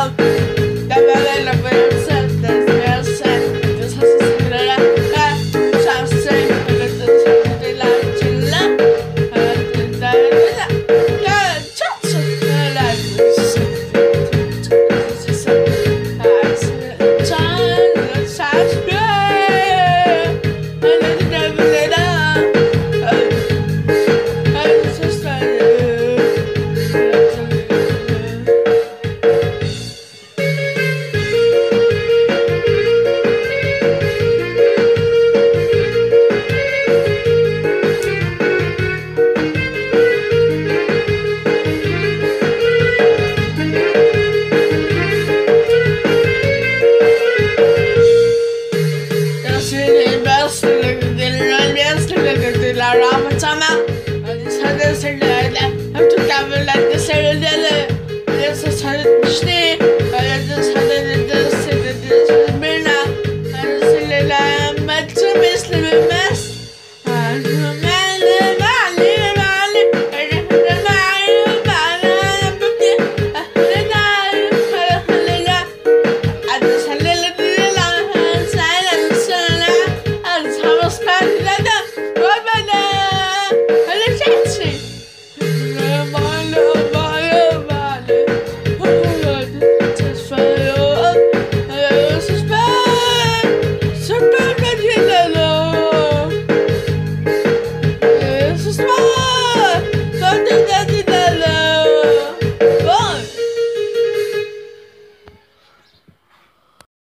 out. around, but somehow